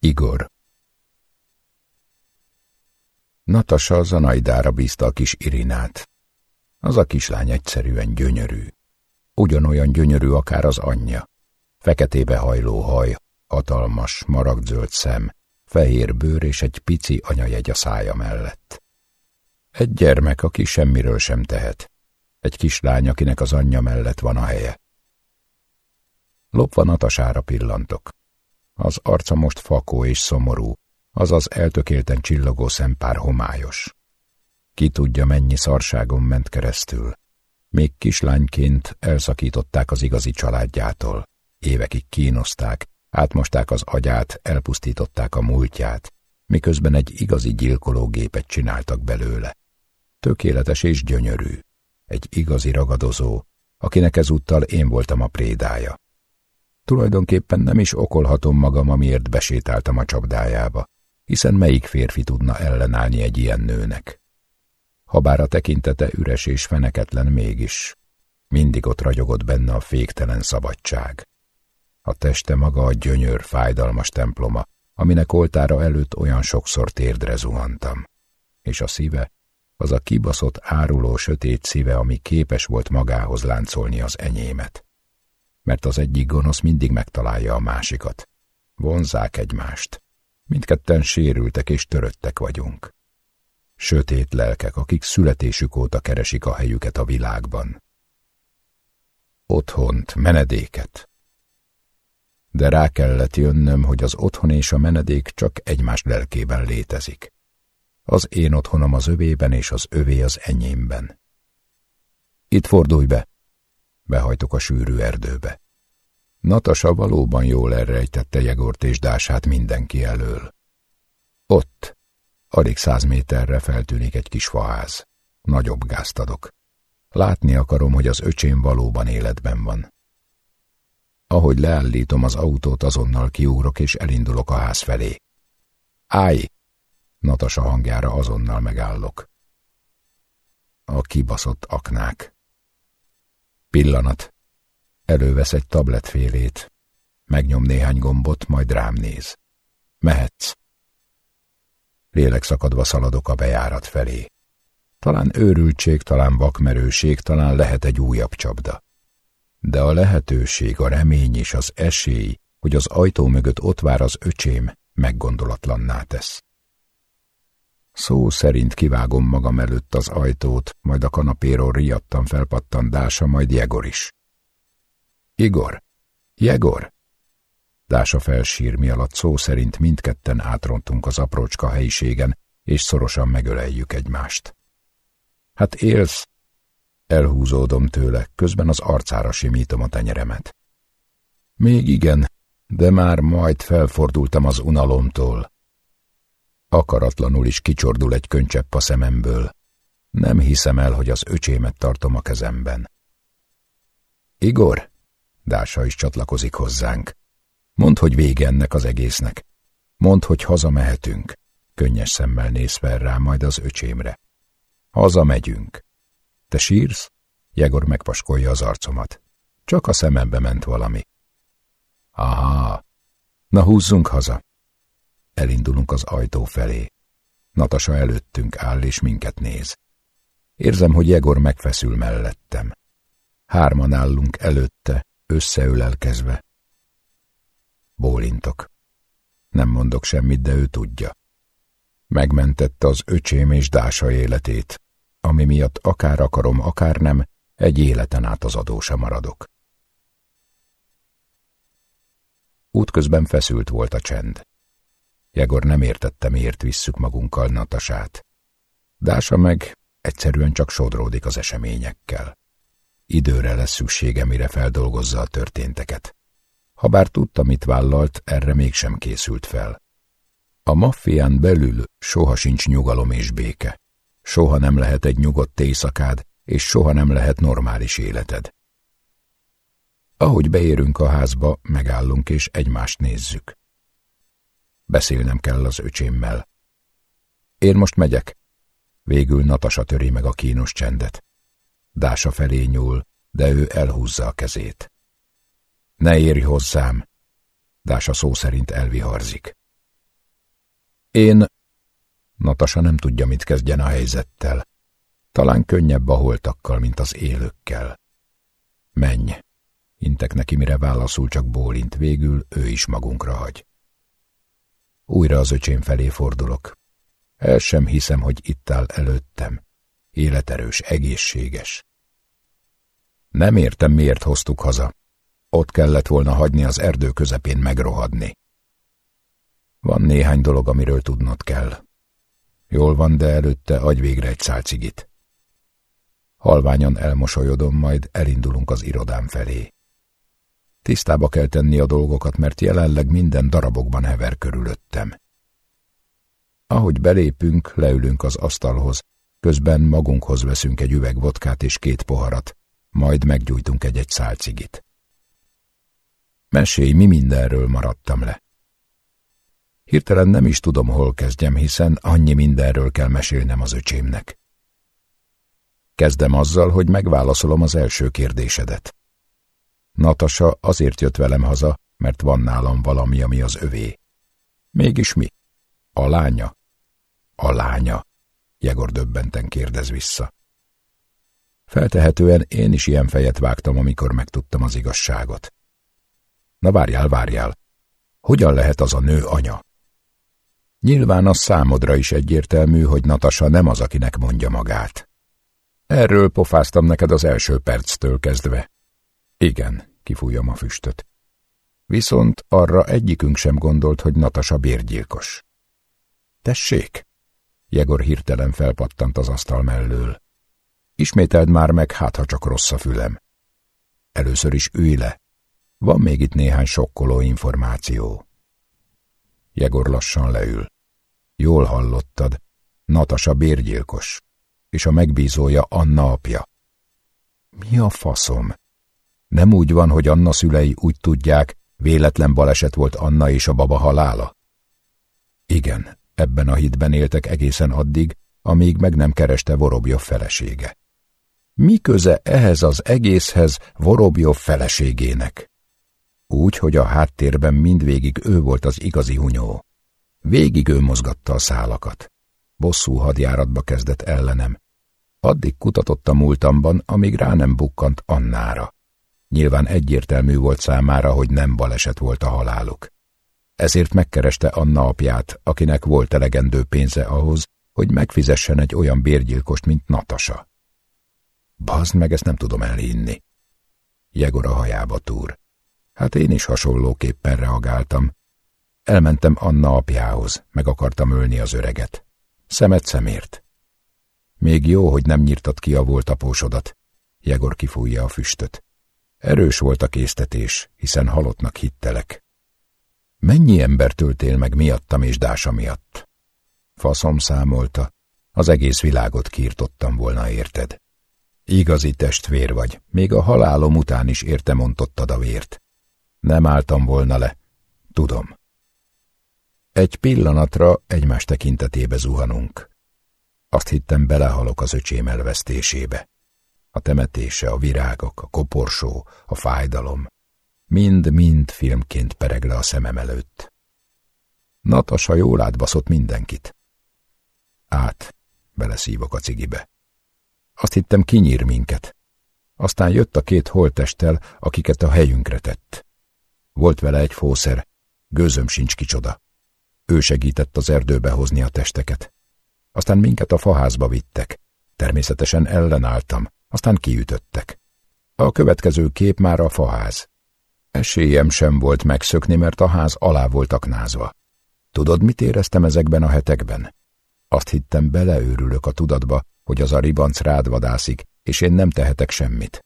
Igor Natasa Zanaidára bízta a kis Irinát. Az a kislány egyszerűen gyönyörű. Ugyanolyan gyönyörű akár az anyja. Feketébe hajló haj, hatalmas, maragdzöld szem, fehér bőr és egy pici anyajegy a szája mellett. Egy gyermek, aki semmiről sem tehet. Egy kislány, akinek az anyja mellett van a helye. Lopva Natasára pillantok. Az arca most fakó és szomorú, azaz eltökélten csillogó szempár homályos. Ki tudja, mennyi szarságon ment keresztül. Még kislányként elszakították az igazi családjától. Évekig kínozták, átmosták az agyát, elpusztították a múltját, miközben egy igazi gyilkológépet csináltak belőle. Tökéletes és gyönyörű. Egy igazi ragadozó, akinek ezúttal én voltam a prédája. Tulajdonképpen nem is okolhatom magam, amiért besétáltam a csapdájába, hiszen melyik férfi tudna ellenállni egy ilyen nőnek? Habár a tekintete üres és feneketlen mégis, mindig ott ragyogott benne a féktelen szabadság. A teste maga a gyönyör, fájdalmas temploma, aminek oltára előtt olyan sokszor térdre zuhantam. És a szíve, az a kibaszott, áruló, sötét szíve, ami képes volt magához láncolni az enyémet. Mert az egyik gonosz mindig megtalálja a másikat. Vonzák egymást. Mindketten sérültek és töröttek vagyunk. Sötét lelkek, akik születésük óta keresik a helyüket a világban. Otthont, menedéket. De rá kellett jönnöm, hogy az otthon és a menedék csak egymás lelkében létezik. Az én otthonom az övében, és az övé az enyémben. Itt fordulj be! Behajtok a sűrű erdőbe. Natasa valóban jól elrejtette Jegort és Dását mindenki elől. Ott, alig száz méterre feltűnik egy kis faház. Nagyobb gázt adok. Látni akarom, hogy az öcsém valóban életben van. Ahogy leállítom az autót, azonnal kiugrok és elindulok a ház felé. Állj! Natasa hangjára azonnal megállok. A kibaszott aknák. Pillanat. Elővesz egy tabletfélét. Megnyom néhány gombot, majd rám néz. Mehetsz. Lélekszakadva szaladok a bejárat felé. Talán őrültség, talán vakmerőség, talán lehet egy újabb csapda. De a lehetőség, a remény és az esély, hogy az ajtó mögött ott vár az öcsém, meggondolatlanná tesz. Szó szerint kivágom magam előtt az ajtót, majd a kanapéról riadtan felpattan Dása, majd Jegor is. Igor! Jegor! Dása felsír, mi alatt szó szerint mindketten átrontunk az aprócska helyiségen, és szorosan megöleljük egymást. Hát élsz! Elhúzódom tőle, közben az arcára simítom a tenyeremet. Még igen, de már majd felfordultam az unalomtól. Akaratlanul is kicsordul egy könycsepp a szememből. Nem hiszem el, hogy az öcsémet tartom a kezemben. Igor? Dása is csatlakozik hozzánk. Mondd, hogy vége ennek az egésznek. Mondd, hogy hazamehetünk. Könnyes szemmel néz fel rá, majd az öcsémre. Hazamegyünk. Te sírsz? Jegor megpaskolja az arcomat. Csak a szemembe ment valami. Aha. Na húzzunk haza. Elindulunk az ajtó felé. Natasa előttünk áll és minket néz. Érzem, hogy Jegor megfeszül mellettem. Hárman állunk előtte, összeölelkezve. Bólintok. Nem mondok semmit, de ő tudja. Megmentette az öcsém és Dása életét, ami miatt akár akarom, akár nem, egy életen át az adósa maradok. Útközben feszült volt a csend. Jegor nem értette, miért visszük magunkkal Natasát. Dása meg egyszerűen csak sodródik az eseményekkel. Időre lesz szüksége, mire feldolgozza a történteket. Habár tudta, mit vállalt, erre mégsem készült fel. A maffián belül soha sincs nyugalom és béke. Soha nem lehet egy nyugodt éjszakád, és soha nem lehet normális életed. Ahogy beérünk a házba, megállunk és egymást nézzük. Beszélnem kell az öcsémmel. Én most megyek. Végül Natasa töri meg a kínos csendet. Dása felé nyúl, de ő elhúzza a kezét. Ne érj hozzám! Dása szó szerint elviharzik. Én... Natasa nem tudja, mit kezdjen a helyzettel. Talán könnyebb a holtakkal, mint az élőkkel. Menj! Intek neki, mire válaszul, csak bólint végül, ő is magunkra hagy. Újra az öcsém felé fordulok. El sem hiszem, hogy itt áll előttem. Életerős, egészséges. Nem értem, miért hoztuk haza. Ott kellett volna hagyni az erdő közepén megrohadni. Van néhány dolog, amiről tudnod kell. Jól van, de előtte adj végre egy szál. Halványan elmosolyodom, majd elindulunk az irodám felé. Tisztába kell tenni a dolgokat, mert jelenleg minden darabokban hever körülöttem. Ahogy belépünk, leülünk az asztalhoz, közben magunkhoz veszünk egy üveg vodkát és két poharat, majd meggyújtunk egy-egy szál cigit. Mesélj, mi mindenről maradtam le. Hirtelen nem is tudom, hol kezdjem, hiszen annyi mindenről kell mesélnem az öcsémnek. Kezdem azzal, hogy megválaszolom az első kérdésedet. Natasa azért jött velem haza, mert van nálam valami, ami az övé. Mégis mi? A lánya? A lánya, Jegor döbbenten kérdez vissza. Feltehetően én is ilyen fejet vágtam, amikor megtudtam az igazságot. Na várjál, várjál, hogyan lehet az a nő anya? Nyilván az számodra is egyértelmű, hogy Natasa nem az, akinek mondja magát. Erről pofáztam neked az első perctől kezdve. Igen, kifújom a füstöt. Viszont arra egyikünk sem gondolt, hogy Natasa bérgyilkos. Tessék! Jegor hirtelen felpattant az asztal mellől. Ismételd már meg, hát ha csak rossz a fülem. Először is ülj le. Van még itt néhány sokkoló információ. Jegor lassan leül. Jól hallottad, Natasa bérgyilkos, és a megbízója Anna apja. Mi a faszom? Nem úgy van, hogy Anna szülei úgy tudják, véletlen baleset volt Anna és a baba halála? Igen, ebben a hitben éltek egészen addig, amíg meg nem kereste Vorobjov felesége. Mi köze ehhez az egészhez Vorobjov feleségének? Úgy, hogy a háttérben mindvégig ő volt az igazi hunyó. Végig ő mozgatta a szálakat. Bosszú hadjáratba kezdett ellenem. Addig kutatott a múltamban, amíg rá nem bukkant Annára. Nyilván egyértelmű volt számára, hogy nem baleset volt a haláluk. Ezért megkereste Anna apját, akinek volt elegendő pénze ahhoz, hogy megfizessen egy olyan bérgyilkost, mint Natasa. Bazd meg, ezt nem tudom elhinni. Jegor a hajába túr. Hát én is hasonlóképpen reagáltam. Elmentem Anna apjához, meg akartam ölni az öreget. Szemet szemért. Még jó, hogy nem nyírtad ki a voltapósodat. Jegor kifújja a füstöt. Erős volt a késztetés, hiszen halottnak hittelek. Mennyi ember töltél meg miattam és Dása miatt? Faszom számolta, az egész világot kiirtottam volna, érted? Igazi testvér vagy, még a halálom után is érte mondottad a vért. Nem álltam volna le, tudom. Egy pillanatra egymás tekintetébe zuhanunk. Azt hittem belehalok az öcsém elvesztésébe. A temetése, a virágok, a koporsó, a fájdalom. Mind-mind filmként pereg le a szemem előtt. Natasa jól átbaszott mindenkit. Át, beleszívok a cigibe. Azt hittem kinyír minket. Aztán jött a két holtesttel, akiket a helyünkre tett. Volt vele egy fószer, gőzöm sincs kicsoda. Ő segített az erdőbe hozni a testeket. Aztán minket a faházba vittek. Természetesen ellenálltam, aztán kiütöttek. A következő kép már a faház. Esélyem sem volt megszökni, mert a ház alá volt aknázva. Tudod, mit éreztem ezekben a hetekben? Azt hittem, beleőrülök a tudatba, hogy az a ribanc rád vadászik, és én nem tehetek semmit.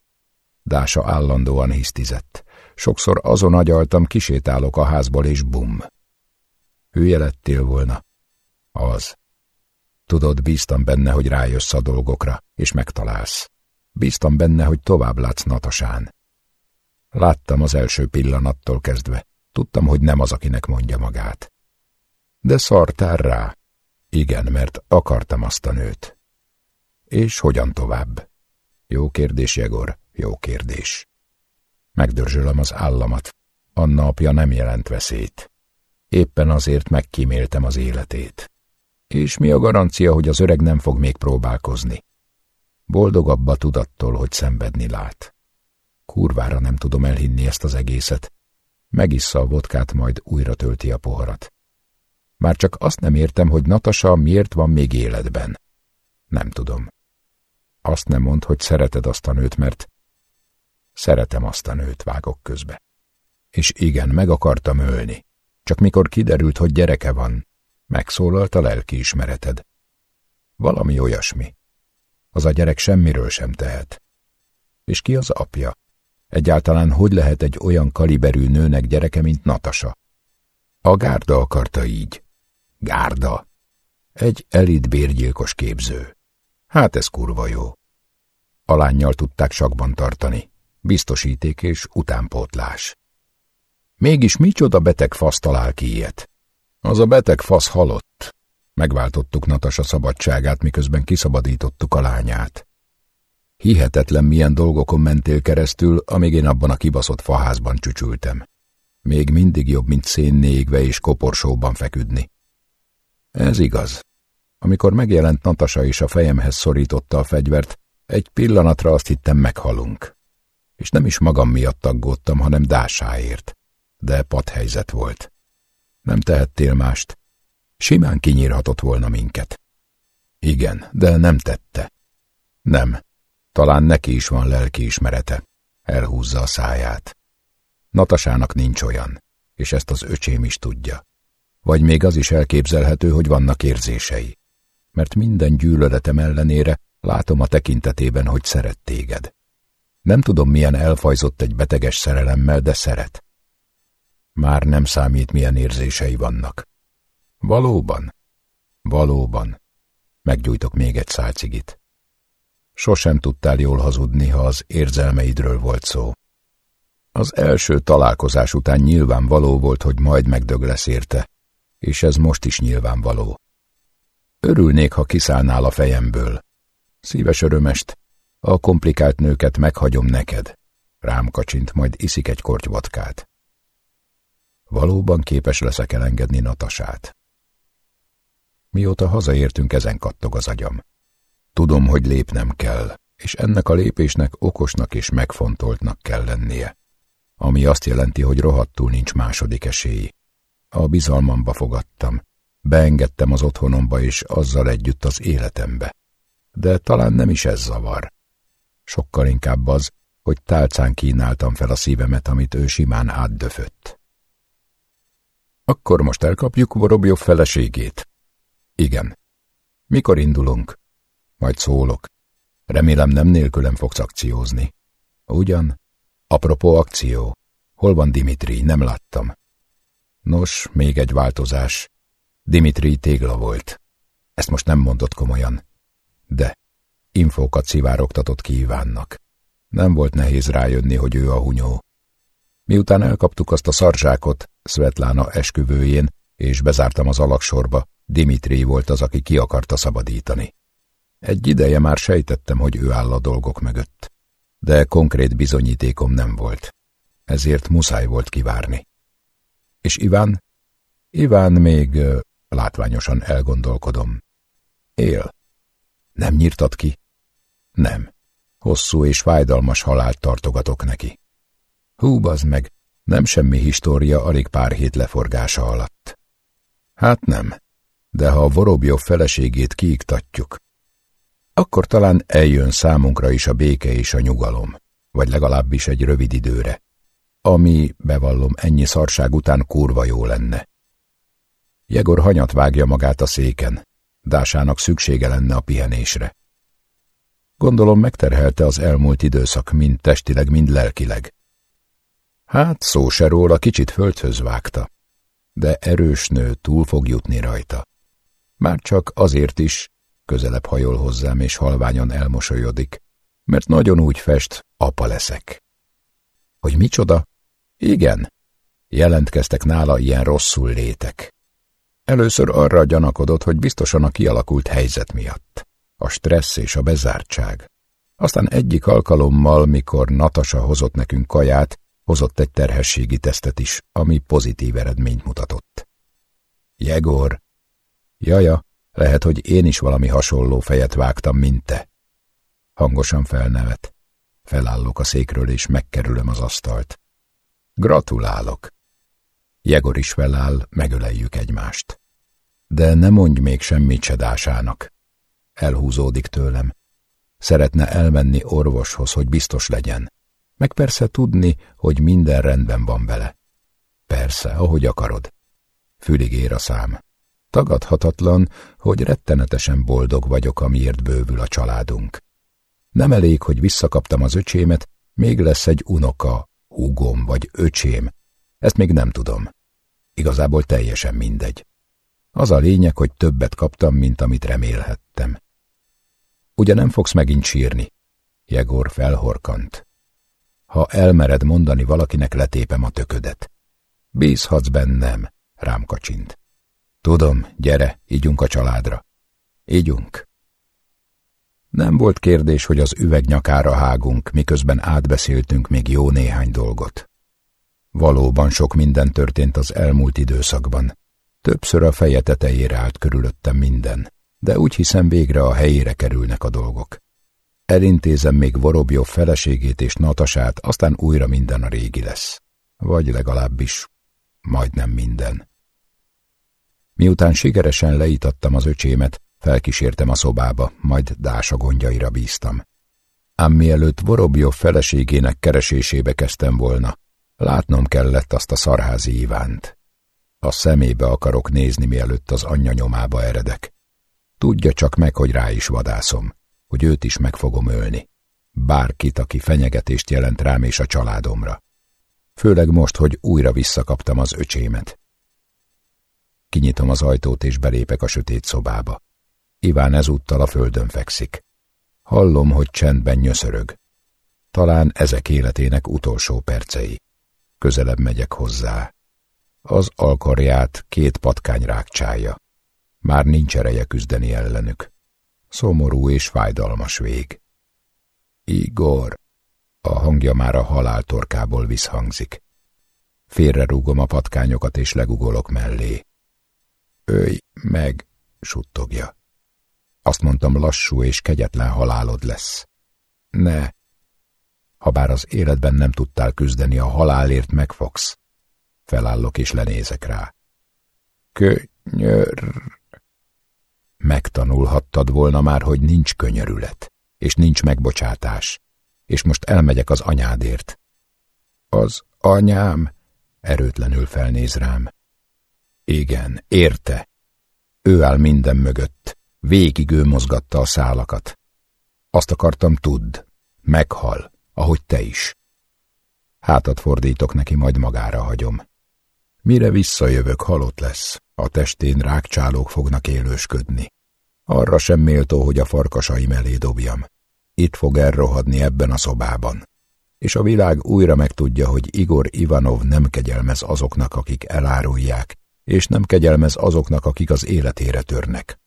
Dása állandóan hisztizett. Sokszor azon agyaltam, kisétálok a házból, és bum. Hülye lettél volna. Az. Tudod, bíztam benne, hogy rájössz a dolgokra, és megtalálsz. Bíztam benne, hogy tovább látsz Natasán. Láttam az első pillanattól kezdve. Tudtam, hogy nem az, akinek mondja magát. De szartál rá. Igen, mert akartam azt a nőt. És hogyan tovább? Jó kérdés, Jegor, jó kérdés. Megdörzsölöm az államat. Anna apja nem jelent veszélyt. Éppen azért megkíméltem az életét. És mi a garancia, hogy az öreg nem fog még próbálkozni? Boldogabb a tudattól, hogy szenvedni lát. Kurvára nem tudom elhinni ezt az egészet. Megissza a vodkát, majd újra tölti a poharat. Már csak azt nem értem, hogy Natasa miért van még életben. Nem tudom. Azt nem mond, hogy szereted azt a nőt, mert szeretem azt a nőt, vágok közbe. És igen, meg akartam ölni. Csak mikor kiderült, hogy gyereke van, megszólalt a lelkiismereted. Valami olyasmi. Az a gyerek semmiről sem tehet. És ki az apja? Egyáltalán hogy lehet egy olyan kaliberű nőnek gyereke, mint Natasa? A gárda akarta így. Gárda. Egy elit bérgyilkos képző. Hát ez kurva jó. A lányjal tudták sakban tartani. Biztosíték és utánpótlás. Mégis micsoda beteg fasz talál ki ilyet? Az a beteg fasz halott. Megváltottuk Natasa szabadságát, miközben kiszabadítottuk a lányát. Hihetetlen milyen dolgokon mentél keresztül, amíg én abban a kibaszott faházban csücsültem. Még mindig jobb, mint szénné égve és koporsóban feküdni. Ez igaz. Amikor megjelent Natasa és a fejemhez szorította a fegyvert, egy pillanatra azt hittem meghalunk. És nem is magam miatt aggódtam, hanem Dásáért. De padhelyzet volt. Nem tehettél mást. Simán kinyírhatott volna minket. Igen, de nem tette. Nem. Talán neki is van lelkiismerete. Elhúzza a száját. Natasának nincs olyan, és ezt az öcsém is tudja. Vagy még az is elképzelhető, hogy vannak érzései. Mert minden gyűlöletem ellenére látom a tekintetében, hogy szeret téged. Nem tudom, milyen elfajzott egy beteges szerelemmel, de szeret. Már nem számít, milyen érzései vannak. Valóban? Valóban. Meggyújtok még egy szálcigit. Sosem tudtál jól hazudni, ha az érzelmeidről volt szó. Az első találkozás után nyilvánvaló volt, hogy majd megdög lesz érte, és ez most is nyilvánvaló. Örülnék, ha kiszállnál a fejemből. Szíves örömest, a komplikált nőket meghagyom neked. Rám kacsint, majd iszik egy kortyvatkát. Valóban képes leszek elengedni Natasát. Mióta hazaértünk, ezen kattog az agyam. Tudom, hogy lépnem kell, és ennek a lépésnek okosnak és megfontoltnak kell lennie. Ami azt jelenti, hogy rohadtul nincs második esély. A bizalmamba fogadtam, beengedtem az otthonomba és azzal együtt az életembe. De talán nem is ez zavar. Sokkal inkább az, hogy tálcán kínáltam fel a szívemet, amit ő simán átdöfött. Akkor most elkapjuk Vorobjov feleségét. Igen. Mikor indulunk? Majd szólok. Remélem nem nélkülem fogsz akciózni. Ugyan? Apropó akció. Hol van Dimitri? Nem láttam. Nos, még egy változás. Dimitri tégla volt. Ezt most nem mondott komolyan. De infókat szivárogtatott ki Ivánnak. Nem volt nehéz rájönni, hogy ő a hunyó. Miután elkaptuk azt a szarzsákot Svetlana esküvőjén, és bezártam az alaksorba, Dimitri volt az, aki ki akarta szabadítani. Egy ideje már sejtettem, hogy ő áll a dolgok mögött, de konkrét bizonyítékom nem volt. Ezért muszáj volt kivárni. És Iván? Iván még látványosan elgondolkodom. Él. Nem nyírtad ki? Nem. Hosszú és fájdalmas halált tartogatok neki. Hú, bazd meg, nem semmi história alig pár hét leforgása alatt. Hát nem, de ha a Vorobjov feleségét kiiktatjuk, akkor talán eljön számunkra is a béke és a nyugalom, vagy legalábbis egy rövid időre, ami, bevallom, ennyi szarság után kurva jó lenne. Jegor hanyat vágja magát a széken, Dásának szüksége lenne a pihenésre. Gondolom megterhelte az elmúlt időszak mind testileg, mind lelkileg. Hát szó se róla, kicsit földhöz vágta, de erős nő túl fog jutni rajta. Már csak azért is, közelebb hajol hozzám és halványan elmosolyodik, mert nagyon úgy fest, apa leszek. Hogy micsoda? Igen, jelentkeztek nála ilyen rosszul létek. Először arra gyanakodott, hogy biztosan a kialakult helyzet miatt. A stressz és a bezártság. Aztán egyik alkalommal, mikor Natasa hozott nekünk kaját, hozott egy terhességi tesztet is, ami pozitív eredményt mutatott. Jegor! Jaja, lehet, hogy én is valami hasonló fejet vágtam, mint te. Hangosan felnevet. Felállok a székről, és megkerülöm az asztalt. Gratulálok! Jegor is feláll, megöleljük egymást. De ne mondj még semmit csedásának. Elhúzódik tőlem. Szeretne elmenni orvoshoz, hogy biztos legyen. Meg persze tudni, hogy minden rendben van vele. Persze, ahogy akarod. Fülig ér a szám. Tagadhatatlan, hogy rettenetesen boldog vagyok, amiért bővül a családunk. Nem elég, hogy visszakaptam az öcsémet, még lesz egy unoka, húgom vagy öcsém. Ezt még nem tudom. Igazából teljesen mindegy. Az a lényeg, hogy többet kaptam, mint amit remélhettem. Ugye nem fogsz megint sírni? Jegor felhorkant. Ha elmered mondani valakinek, letépem a töködet. Bízhatsz bennem, rám kacsint. Tudom, gyere, ígyunk a családra. Ígyunk. Nem volt kérdés, hogy az üveg nyakára hágunk, miközben átbeszéltünk még jó néhány dolgot. Valóban sok minden történt az elmúlt időszakban. Többször a feje tetejére állt körülöttem minden, de úgy hiszem végre a helyére kerülnek a dolgok. Elintézem még Vorobjov feleségét és Natasát, aztán újra minden a régi lesz. Vagy legalábbis majdnem minden. Miután sikeresen leítattam az öcsémet, felkísértem a szobába, majd Dása gondjaira bíztam. Ám mielőtt Vorobjov feleségének keresésébe kezdtem volna, látnom kellett azt a szarházi Ivánt. A szemébe akarok nézni, mielőtt az anyja nyomába eredek. Tudja csak meg, hogy rá is vadászom, hogy őt is meg fogom ölni. Bárkit, aki fenyegetést jelent rám és a családomra. Főleg most, hogy újra visszakaptam az öcsémet. Kinyitom az ajtót és belépek a sötét szobába. Iván ezúttal a földön fekszik. Hallom, hogy csendben nyöszörög. Talán ezek életének utolsó percei. Közelebb megyek hozzá. Az alkarját két patkány rákcsálja. Már nincs ereje küzdeni ellenük. Szomorú és fájdalmas vég. Igor! A hangja már a halál torkából visszhangzik. Félrerúgom a patkányokat és legugolok mellé. Meg, suttogja. Azt mondtam, lassú és kegyetlen halálod lesz. Ne! Habár az életben nem tudtál küzdeni, a halálért megfogsz. Felállok és lenézek rá. Könyör... Megtanulhattad volna már, hogy nincs könyörület, és nincs megbocsátás, és most elmegyek az anyádért. Az anyám erőtlenül felnéz rám. Igen, érte. Ő áll minden mögött. Végig ő mozgatta a szálakat. Azt akartam, tudd. Meghal, ahogy te is. Hátat fordítok neki, majd magára hagyom. Mire visszajövök, halott lesz. A testén rákcsálók fognak élősködni. Arra sem méltó, hogy a farkasaim elé dobjam. Itt fog elrohadni ebben a szobában. És a világ újra megtudja, hogy Igor Ivanov nem kegyelmez azoknak, akik elárulják, és nem kegyelmez azoknak, akik az életére törnek.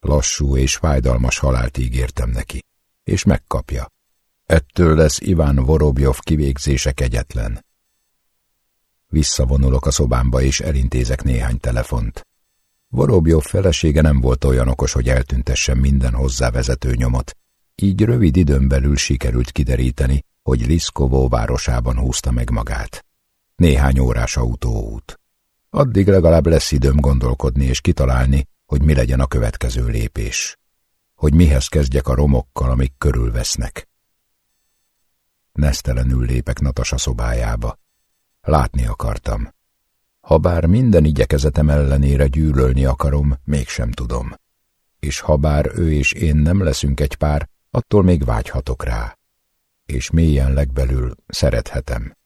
Lassú és fájdalmas halált ígértem neki, és megkapja. Ettől lesz Iván Vorobjov kivégzése kegyetlen. Visszavonulok a szobámba, és elintézek néhány telefont. Vorobjov felesége nem volt olyan okos, hogy eltüntessen minden hozzávezető nyomot, így rövid időn belül sikerült kideríteni, hogy Liszkovó városában húzta meg magát. Néhány órás autóút. Addig legalább lesz időm gondolkodni és kitalálni, hogy mi legyen a következő lépés. Hogy mihez kezdjek a romokkal, amik körülvesznek. Nesztelenül lépek Natasa szobájába. Látni akartam. Habár minden igyekezetem ellenére gyűlölni akarom, mégsem tudom. És habár ő és én nem leszünk egy pár, attól még vágyhatok rá. És mélyen legbelül szerethetem.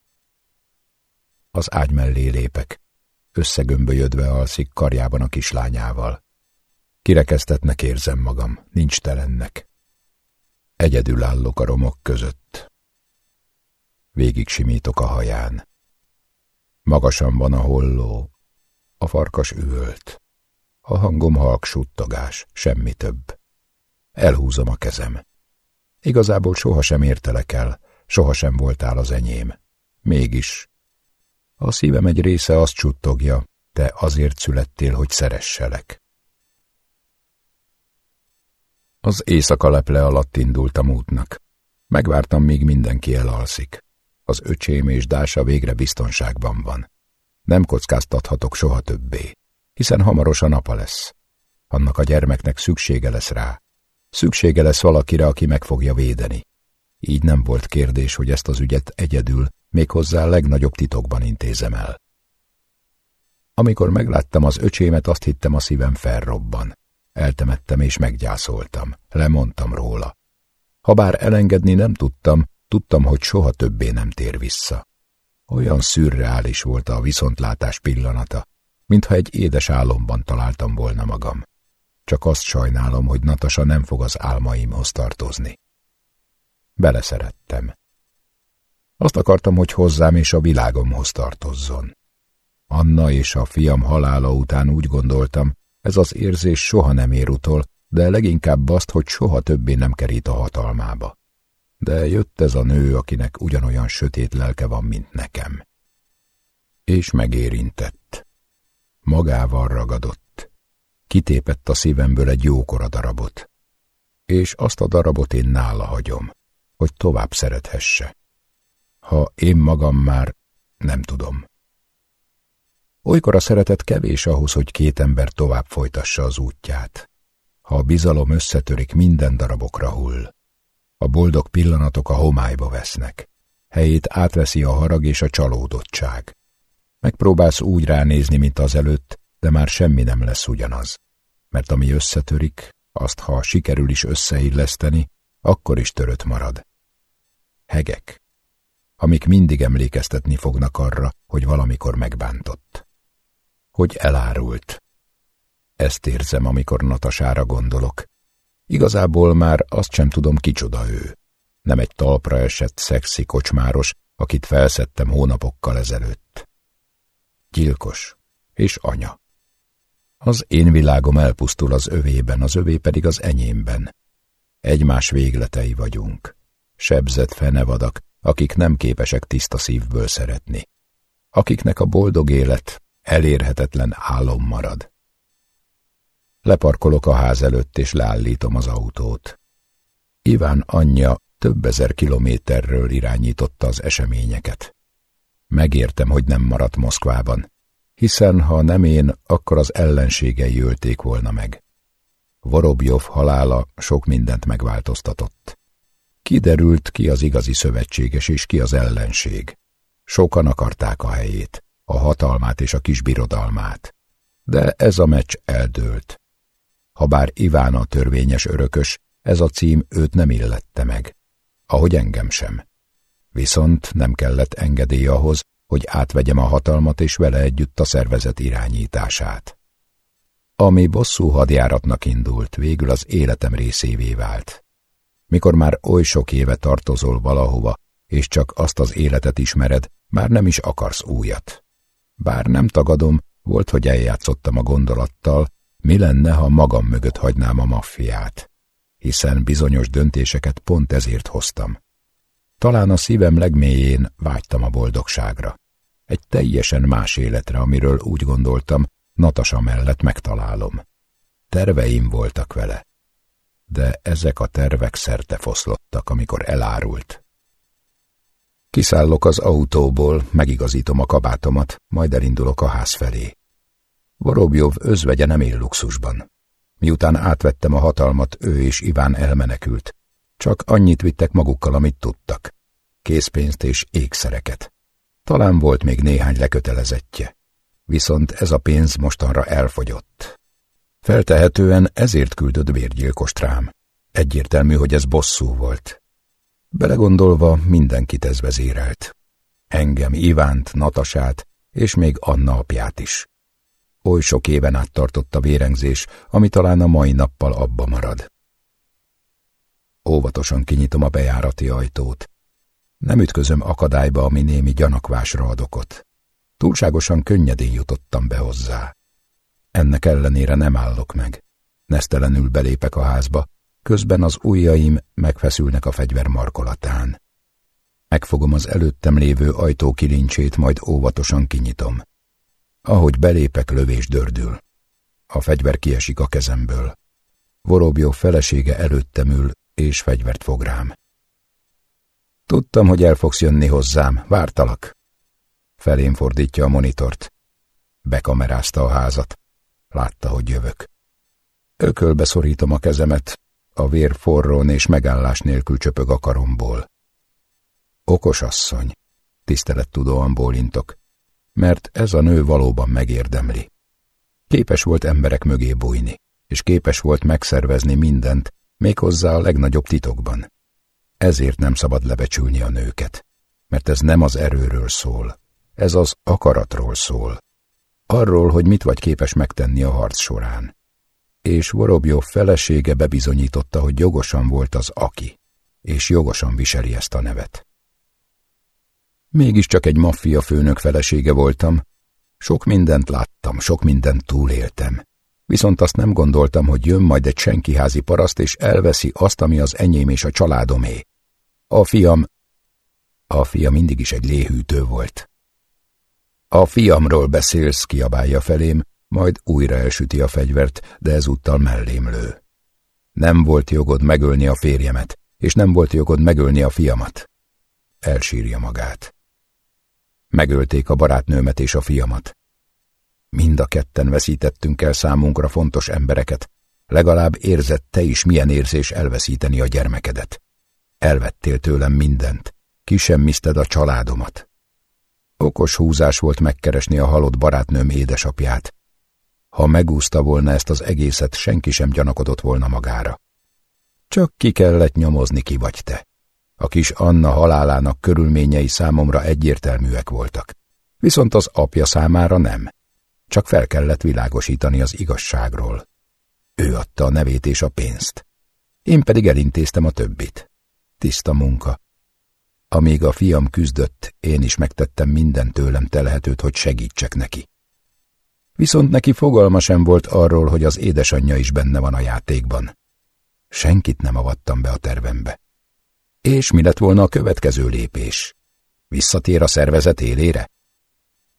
Az ágy mellé lépek összegömbölyödve alszik karjában a kislányával. Kirekesztetnek érzem magam, nincs telennek. Egyedül állok a romok között. Végig simítok a haján. Magasan van a holló, a farkas üvölt. A hangom halk suttogás, semmi több. Elhúzom a kezem. Igazából sohasem értelek el, sohasem voltál az enyém. Mégis a szívem egy része azt csuttogja, te azért születtél, hogy szeresselek. Az éjszaka leple alatt indultam útnak. Megvártam, míg mindenki elalszik. Az öcsém és Dása végre biztonságban van. Nem kockáztathatok soha többé, hiszen hamarosan apa lesz. Annak a gyermeknek szüksége lesz rá. Szüksége lesz valakire, aki meg fogja védeni. Így nem volt kérdés, hogy ezt az ügyet egyedül, méghozzá legnagyobb titokban intézem el. Amikor megláttam az öcsémet, azt hittem a szívem felrobban. Eltemettem és meggyászoltam, lemondtam róla. Habár elengedni nem tudtam, tudtam, hogy soha többé nem tér vissza. Olyan szürreális volt a viszontlátás pillanata, mintha egy édes álomban találtam volna magam. Csak azt sajnálom, hogy Natasa nem fog az álmaimhoz tartozni. Beleszerettem. Azt akartam, hogy hozzám és a világomhoz tartozzon. Anna és a fiam halála után úgy gondoltam, ez az érzés soha nem ér utol, de leginkább azt, hogy soha többé nem kerít a hatalmába. De jött ez a nő, akinek ugyanolyan sötét lelke van, mint nekem. És megérintett. Magával ragadott. Kitépett a szívemből egy jókora darabot. És azt a darabot én nála hagyom, hogy tovább szerethesse. Ha én magam már nem tudom. Olykor a szeretet kevés ahhoz, hogy két ember tovább folytassa az útját. Ha a bizalom összetörik, minden darabokra hull. A boldog pillanatok a homályba vesznek. Helyét átveszi a harag és a csalódottság. Megpróbálsz úgy ránézni, mint az előtt, de már semmi nem lesz ugyanaz. Mert ami összetörik, azt ha sikerül is összeilleszteni, akkor is törött marad. Hegek, amik mindig emlékeztetni fognak arra, hogy valamikor megbántott hogy elárult. Ezt érzem, amikor Natasára gondolok. Igazából már azt sem tudom, kicsoda ő. Nem egy talpra esett szexi kocsmáros, akit felszettem hónapokkal ezelőtt. Gyilkos és anya. Az én világom elpusztul az övében, az övé pedig az enyémben. Egymás végletei vagyunk. Sebzett fenevadak, akik nem képesek tiszta szívből szeretni. Akiknek a boldog élet elérhetetlen álom marad. Leparkolok a ház előtt, és leállítom az autót. Iván anyja több ezer kilométerről irányította az eseményeket. Megértem, hogy nem maradt Moszkvában, hiszen ha nem én, akkor az ellenségei ölték volna meg. Vorobjov halála sok mindent megváltoztatott. Kiderült, ki az igazi szövetséges és ki az ellenség. Sokan akarták a helyét a hatalmát és a kis birodalmát. De ez a meccs eldőlt. Habár Iván a törvényes örökös, ez a cím őt nem illette meg. Ahogy engem sem. Viszont nem kellett engedély ahhoz, hogy átvegyem a hatalmat és vele együtt a szervezet irányítását. Ami bosszú hadjáratnak indult, végül az életem részévé vált. Mikor már oly sok éve tartozol valahova, és csak azt az életet ismered, már nem is akarsz újat. Bár nem tagadom, volt, hogy eljátszottam a gondolattal, mi lenne, ha magam mögött hagynám a maffiát, hiszen bizonyos döntéseket pont ezért hoztam. Talán a szívem legmélyén vágytam a boldogságra. Egy teljesen más életre, amiről úgy gondoltam, Natasa mellett megtalálom. Terveim voltak vele, de ezek a tervek szerte foszlottak, amikor elárult. Kiszállok az autóból, megigazítom a kabátomat, majd elindulok a ház felé. Vorobjov özvegye nem él luxusban. Miután átvettem a hatalmat, ő és Iván elmenekült. Csak annyit vittek magukkal, amit tudtak. Készpénzt és ékszereket. Talán volt még néhány lekötelezettje. Viszont ez a pénz mostanra elfogyott. Feltehetően ezért küldött bérgyilkost rám. Egyértelmű, hogy ez bosszú volt. Belegondolva mindenkit ez vezérelt. Engem, Ivánt, Natasát, és még Anna apját is. Oly sok éven át tartott a vérengzés, ami talán a mai nappal abba marad. Óvatosan kinyitom a bejárati ajtót. Nem ütközöm akadályba, ami némi gyanakvásra ad okot. Túlságosan könnyedén jutottam be hozzá. Ennek ellenére nem állok meg. Nesztelenül belépek a házba, közben az ujjaim megfeszülnek a fegyver markolatán. Megfogom az előttem lévő ajtó kilincsét, majd óvatosan kinyitom. Ahogy belépek, lövés dördül. A fegyver kiesik a kezemből. Vorobjó felesége előttem ül, és fegyvert fog rám. Tudtam, hogy el fogsz jönni hozzám, vártalak. Felém fordítja a monitort. Bekamerázta a házat. Látta, hogy jövök. Ökölbe szorítom a kezemet, a vér forrón és megállás nélkül csöpög a karomból. Okos asszony, tisztelettudóan bólintok, mert ez a nő valóban megérdemli. Képes volt emberek mögé bújni, és képes volt megszervezni mindent, méghozzá a legnagyobb titokban. Ezért nem szabad lebecsülni a nőket, mert ez nem az erőről szól, ez az akaratról szól. Arról, hogy mit vagy képes megtenni a harc során. És Vorobjov felesége bebizonyította, hogy jogosan volt az aki, és jogosan viseli ezt a nevet. Mégiscsak egy maffia főnök felesége voltam, sok mindent láttam, sok mindent túléltem. Viszont azt nem gondoltam, hogy jön majd egy senkiházi paraszt, és elveszi azt, ami az enyém és a családomé. A fiam... A fia mindig is egy léhűtő volt. A fiamról beszélsz, kiabálja felém, majd újra elsüti a fegyvert, de ezúttal mellém lő. Nem volt jogod megölni a férjemet, és nem volt jogod megölni a fiamat. Elsírja magát. Megölték a barátnőmet és a fiamat. Mind a ketten veszítettünk el számunkra fontos embereket. Legalább érzett te is, milyen érzés elveszíteni a gyermekedet. Elvettél tőlem mindent. Kisemmiszted a családomat. Okos húzás volt megkeresni a halott barátnőm édesapját. Ha megúszta volna ezt az egészet, senki sem gyanakodott volna magára. Csak ki kellett nyomozni, ki vagy te. A kis Anna halálának körülményei számomra egyértelműek voltak. Viszont az apja számára nem. Csak fel kellett világosítani az igazságról. Ő adta a nevét és a pénzt. Én pedig elintéztem a többit. Tiszta munka. Amíg a fiam küzdött, én is megtettem minden tőlem telhetőt, hogy segítsek neki. Viszont neki fogalma sem volt arról, hogy az édesanyja is benne van a játékban. Senkit nem avattam be a tervembe. És mi lett volna a következő lépés? Visszatér a szervezet élére?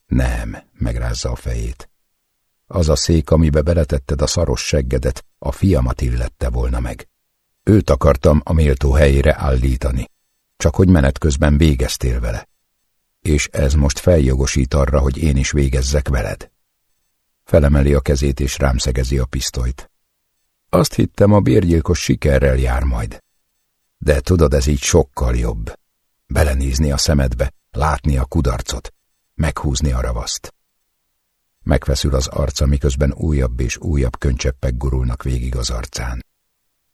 Nem, megrázza a fejét. Az a szék, amibe beletetted a szaros seggedet, a fiamat illette volna meg. Őt akartam a méltó helyére állítani, csak hogy menet közben végeztél vele. És ez most feljogosít arra, hogy én is végezzek veled. Felemeli a kezét és rám szegezi a pisztolyt. Azt hittem, a bérgyilkos sikerrel jár majd. De tudod, ez így sokkal jobb. Belenézni a szemedbe, látni a kudarcot, meghúzni a ravaszt. Megfeszül az arca, miközben újabb és újabb könycseppek gurulnak végig az arcán.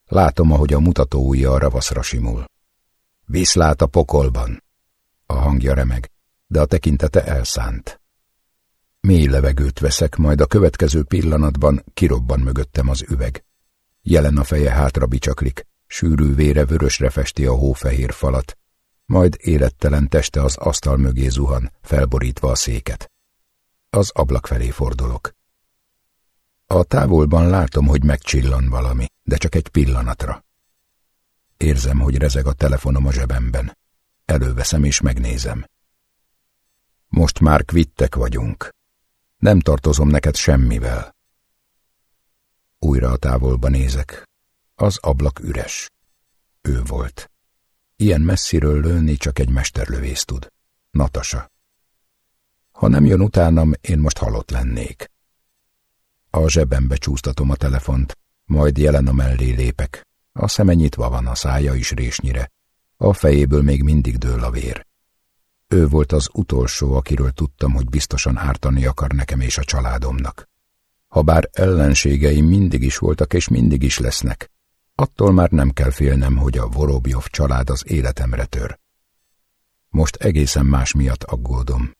Látom, ahogy a mutató ujja a ravaszra simul. Viszlát a pokolban. A hangja remeg, de a tekintete elszánt. Mély levegőt veszek, majd a következő pillanatban kirobban mögöttem az üveg. Jelen a feje hátra bicsaklik, sűrű vére vörösre festi a hófehér falat, majd élettelen teste az asztal mögé zuhan, felborítva a széket. Az ablak felé fordulok. A távolban látom, hogy megcsillan valami, de csak egy pillanatra. Érzem, hogy rezeg a telefonom a zsebemben. Előveszem és megnézem. Most már kvittek vagyunk. Nem tartozom neked semmivel. Újra a távolba nézek. Az ablak üres. Ő volt. Ilyen messziről lőni csak egy mesterlövész tud. Natasa. Ha nem jön utánam, én most halott lennék. A zsebembe csúsztatom a telefont, majd jelen a mellé lépek. A szeme nyitva van, a szája is résnyire. A fejéből még mindig dől a vér. Ő volt az utolsó, akiről tudtam, hogy biztosan ártani akar nekem és a családomnak. Habár ellenségeim mindig is voltak és mindig is lesznek, attól már nem kell félnem, hogy a Vorobjov család az életemre tör. Most egészen más miatt aggódom.